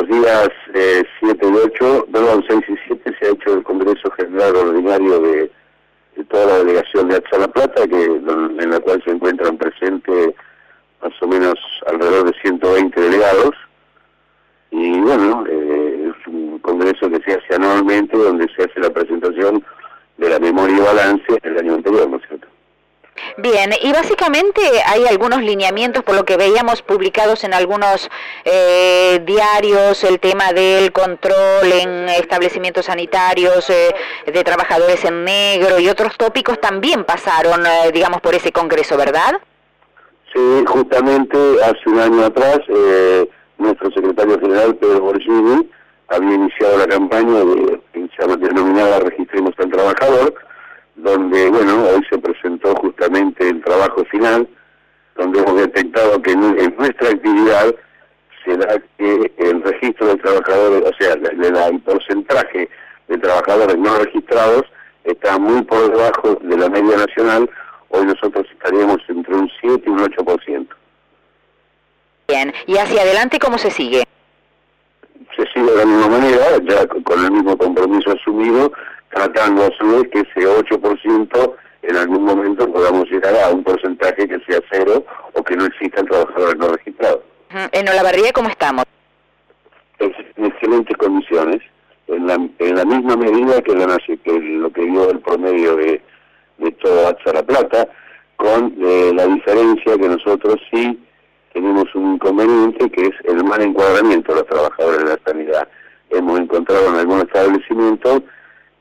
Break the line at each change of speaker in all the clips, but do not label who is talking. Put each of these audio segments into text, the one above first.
los días 7 y 8, perdón, 6 y 7 se ha hecho el Congreso General Ordinario de, toda la delegación de Hacha La Plata, que en la cual se encuentran presentes más o menos alrededor de 120 delegados. Y bueno, eh, es un congreso que se hace anualmente donde se hace la presentación de la memoria y balance del año anterior, ¿no?
Bien, y básicamente hay algunos lineamientos, por lo que veíamos publicados en algunos eh, diarios, el tema del control en establecimientos sanitarios, eh, de trabajadores en negro y otros tópicos también pasaron, eh, digamos, por ese congreso, ¿verdad?
Sí, justamente hace un año atrás, nuestro secretario general, Pedro Borgini, había iniciado la campaña de, denominada Registremos al Trabajador, donde, bueno, hoy se presentó justamente el trabajo final, donde hemos detectado que en, nuestra actividad se da que el registro de trabajadores, o sea, el porcentaje de trabajadores no registrados está muy por debajo de la media nacional, hoy nosotros estaríamos entre un 7 y un 8%.
Bien, ¿y hacia adelante cómo se sigue?
Se sigue de la misma manera, ya con el mismo compromiso asumido, tratando a su vez que ese 8% en algún momento podamos llegar a un porcentaje que sea cero o que no existan trabajadores no registrados.
¿En Olavarría cómo estamos?
en excelentes condiciones, en la, en la misma medida que, la, que lo que dio el promedio de, de todo Hacha La Plata, con eh, la diferencia que nosotros sí tenemos un inconveniente que es el mal encuadramiento de los trabajadores de la sanidad. Hemos encontrado en algún establecimiento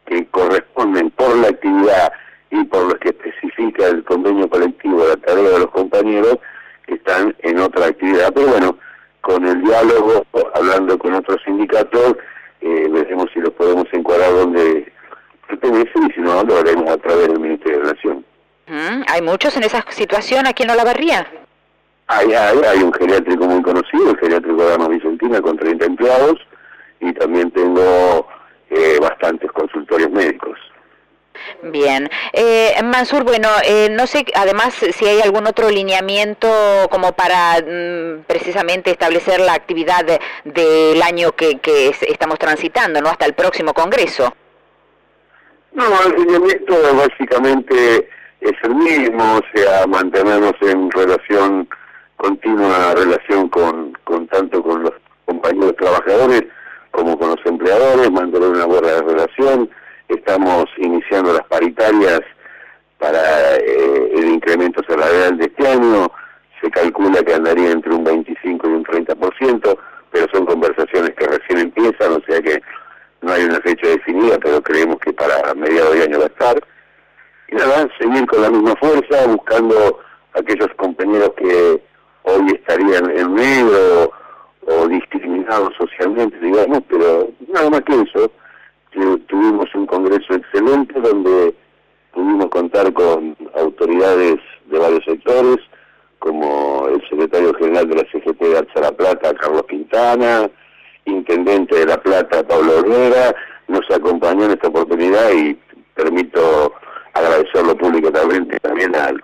que corresponden por la actividad y por lo que especifica el convenio colectivo la tarea de los compañeros que están en otra actividad. Pero bueno, con el diálogo, hablando con otros sindicatos, eh, veremos si los podemos encuadrar donde pertenecen y si no, lo haremos a través del Ministerio de Relación.
Mm, ¿Hay muchos en esa situación aquí en Olavarría?
Hay, hay, hay un geriátrico muy conocido, el geriátrico de Dama Vicentina, con 30 empleados, y también tengo eh, bastantes consultorios médicos.
Bien. Eh, Mansur, bueno, eh, no sé, además, si hay algún otro lineamiento como para mm, precisamente establecer la actividad del año que, que, estamos transitando, ¿no? Hasta el próximo Congreso.
No, el lineamiento básicamente es el mismo, o sea, mantenernos en relación, continua relación con, con tanto con los compañeros trabajadores, como con los empleadores, mantener una buena relación. Estamos iniciando las paritarias para eh, el incremento salarial de este año. Se calcula que andaría entre un 25 y un 30%, pero son conversaciones que recién empiezan, o sea que no hay una fecha definida, pero creemos que para mediados de año va a estar. Y nada, seguir con la misma fuerza, buscando aquellos compañeros que hoy estarían en negro o discriminados socialmente, digamos, pero nada más que eso. Tuvimos un congreso excelente donde pudimos contar con autoridades de varios sectores, como el secretario general de la CGT de Alza La Plata, Carlos Quintana, intendente de La Plata, Pablo Herrera, nos acompañó en esta oportunidad y permito agradecerlo públicamente también al,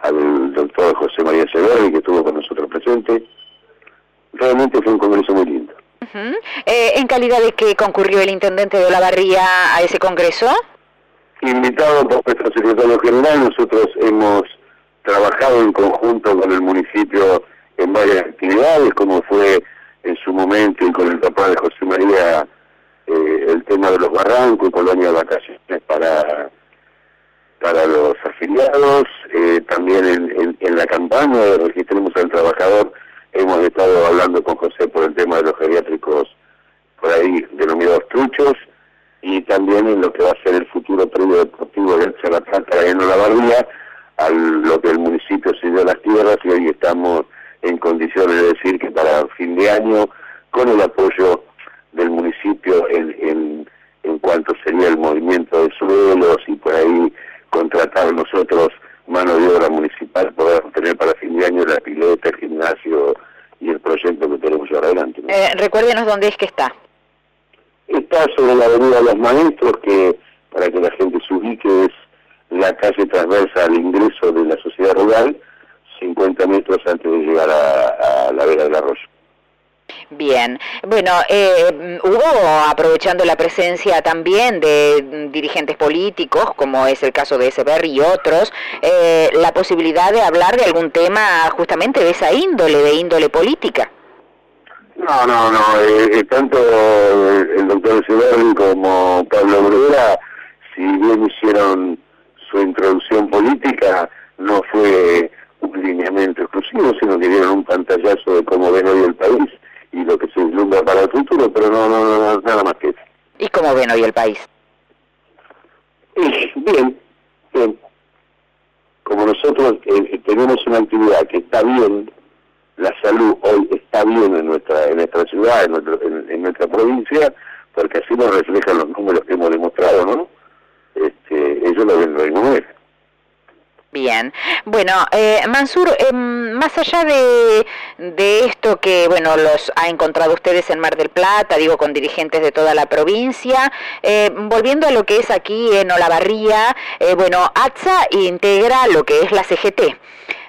al doctor José María Severo, que estuvo con nosotros presente realmente fue un congreso muy lindo.
Eh, ¿En calidad de que concurrió el intendente de Olavarría a ese congreso?
Invitado por nuestro secretario general, nosotros hemos trabajado en conjunto con el municipio en varias actividades, como fue en su momento y con el papá de José María eh, el tema de los barrancos y colonia de vacaciones para para los afiliados, eh, también en, en, la campaña de Registremos al Trabajador Hemos estado hablando con José por el tema de los geriátricos por ahí denominados truchos y también en lo que va a ser el futuro premio deportivo de La Plata en Olavarría, a lo que el municipio se dio las tierras y hoy estamos en condiciones de decir que para fin de año, con el apoyo del municipio en, en, en cuanto sería el movimiento de suelos y por ahí contratar nosotros mano de obra municipal poder tener para fin de año la pileta, el gimnasio y el proyecto que tenemos ahora adelante.
Eh, recuérdenos dónde es que está.
Está sobre la avenida Los Maestros, que para que la gente se ubique es la calle transversa al ingreso de la sociedad rural, 50 metros antes de llegar a, la vera del arroyo.
Bien, bueno, eh, hubo, aprovechando la presencia también de dirigentes políticos, como es el caso de SBR y otros, eh, la posibilidad de hablar de algún tema justamente de esa índole, de índole política.
No, no, no, eh, tanto el doctor Severri como Pablo Bruguera, si bien hicieron su introducción política, no fue un lineamiento exclusivo, sino que dieron un pantallazo de cómo ven hoy el país y lo que se vislumbra para el futuro, pero no, no, no, nada más que eso.
¿Y cómo ven hoy el país?
bien, bien. Como nosotros eh, tenemos una actividad que está bien, la salud hoy está bien en nuestra en nuestra ciudad, en, en, nuestra provincia, porque así nos reflejan los números que hemos demostrado, ¿no? Este, ellos lo ven misma
Bien, bueno, eh, Mansur, eh, más allá de, de, esto que, bueno, los ha encontrado ustedes en Mar del Plata, digo, con dirigentes de toda la provincia, eh, volviendo a lo que es aquí en Olavarría, eh, bueno, ATSA integra lo que es la CGT,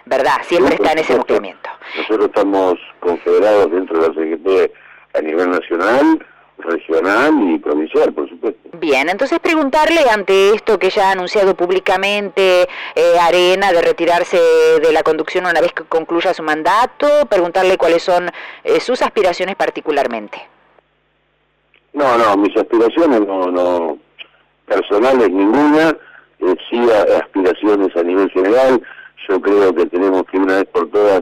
¿verdad? Siempre está en ese movimiento.
Nosotros estamos confederados dentro de la CGT a nivel nacional, regional y provincial, por supuesto.
Bien, entonces preguntarle ante esto que ya ha anunciado públicamente eh, Arena de retirarse de la conducción una vez que concluya su mandato, preguntarle cuáles son eh, sus aspiraciones particularmente.
No, no, mis aspiraciones no, no personales ninguna, eh, sí aspiraciones a nivel general. Yo creo que tenemos que una vez por todas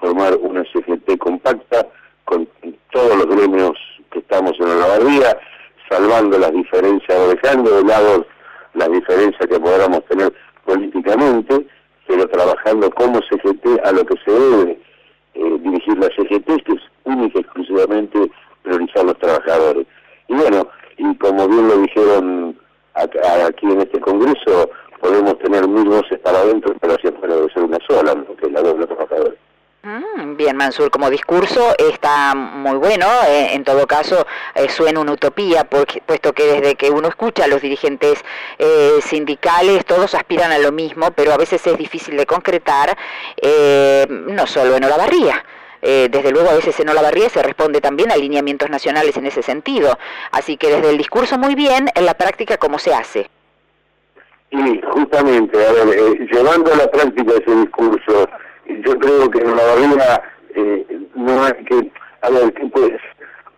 formar una CGT compacta con todos los gremios que estamos en la Olavarría, salvando las diferencias dejando de lado las diferencias que podamos tener políticamente, pero trabajando como CGT a lo que se debe eh, dirigir la CGT, que es única y exclusivamente priorizar los trabajadores. Y bueno, y como bien lo dijeron aquí en este Congreso, podemos tener mil voces para adentro, pero afuera debe ser una sola, que es la trabajadores.
Mm, bien, Mansur, como discurso está muy bueno. Eh, en todo caso, eh, suena una utopía, porque, puesto que desde que uno escucha a los dirigentes eh, sindicales, todos aspiran a lo mismo, pero a veces es difícil de concretar, no solo en Olavarría. desde luego, a veces en Olavarría se responde también a lineamientos nacionales en ese sentido. Así que desde el discurso muy bien, en la práctica, ¿cómo se hace?
Y justamente, a ver, llevando a la práctica ese discurso, yo creo que en la barrera eh, no hay que, a ver, ¿qué puede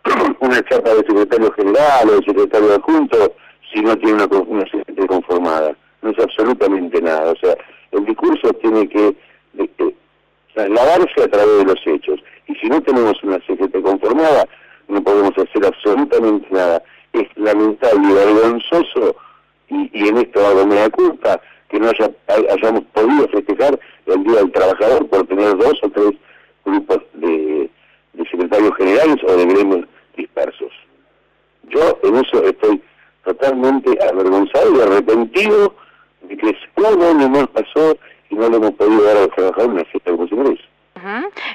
una chapa de secretario general o de secretario adjunto si no tiene una, una CGT conformada? No es absolutamente nada. O sea, el discurso tiene que trasladarse a través de los hechos. Y si no tenemos una CGT conformada, no podemos hacer absolutamente nada. Es lamentable y vergonzoso, y, y en esto hago media culpa, que no haya, hayamos podido festejar el Día del Trabajador por tener dos o tres grupos de, secretarios generales o de gremios dispersos. Yo en eso estoy totalmente avergonzado y arrepentido de que un año más pasó y no le hemos podido dar a los trabajadores una fiesta como se merece.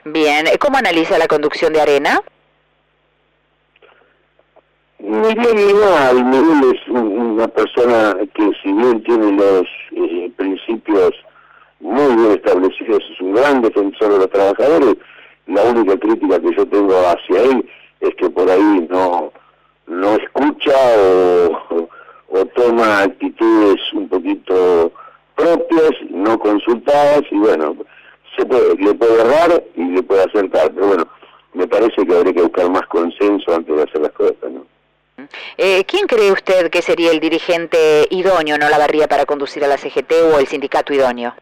Bien, ¿cómo analiza la conducción de Arena?
Miguel igual, Miguel es una persona que si bien tiene los muy bien establecidos, es un gran defensor de los trabajadores, la única crítica que yo tengo hacia él es que por ahí no, no escucha o, o, toma actitudes un poquito propias, no consultadas, y bueno, se puede, le puede errar y le puede acertar, pero bueno, me parece que habría que buscar más consenso antes de hacer las cosas, ¿no?
Eh, ¿Quién cree usted que sería el dirigente idóneo, no la barría para conducir a la CGT o el sindicato idóneo?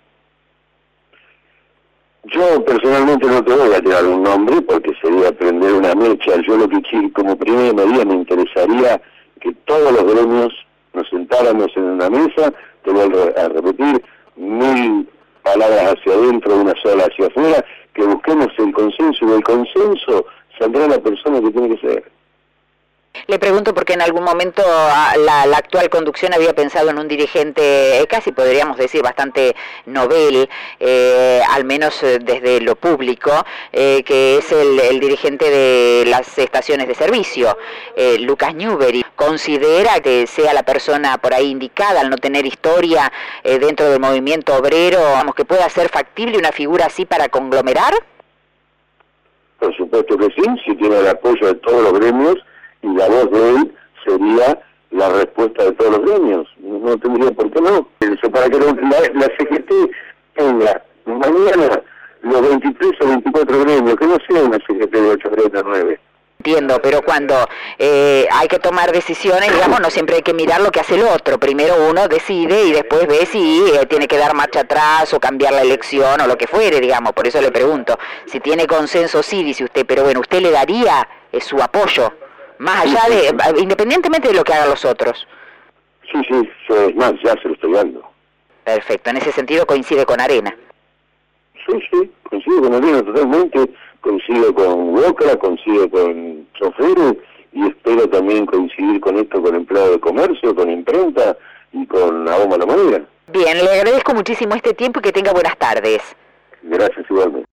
Yo personalmente no te voy a tirar un nombre porque sería prender una mecha. Yo lo que como primera medida me interesaría que todos los gremios nos sentáramos en una mesa, te voy a repetir, mil palabras hacia adentro, una sola hacia afuera, que busquemos el consenso y del consenso saldrá la persona que tiene que ser.
Le pregunto porque en algún momento ah, la, actual conducción había pensado en un dirigente, eh, casi podríamos decir bastante novel, eh, al menos eh, desde lo público, que es el, dirigente de las estaciones de servicio, Lucas Newbery. ¿Considera que sea la persona por ahí indicada al no tener historia dentro del movimiento obrero, vamos, que pueda ser factible una figura así para conglomerar?
Por supuesto que sí, si tiene el apoyo de todos los gremios y la voz de él sería la respuesta de todos los gremios. No tendría por qué no. Eso para que la, la CGT tenga mañana los 23 o 24 gremios, que no sea una CGT de 8 9
entiendo, pero cuando eh, hay que tomar decisiones, digamos, no siempre hay que mirar lo que hace el otro. Primero uno decide y después ve si eh, tiene que dar marcha atrás o cambiar la elección o lo que fuere, digamos. Por eso le pregunto, si tiene consenso, sí, dice usted, pero bueno, ¿usted le daría eh, su apoyo? Más allá de, independientemente de lo que hagan los otros.
Sí, sí, es más, ya se lo estoy dando.
Perfecto, en ese sentido coincide con Arena.
Sí, sí, coincide con Arena totalmente coincido con Wokra, coincido con choferes y espero también coincidir con esto con empleado de comercio, con imprenta y con Ahoma La Manera.
Bien, le agradezco muchísimo este tiempo y que tenga buenas tardes.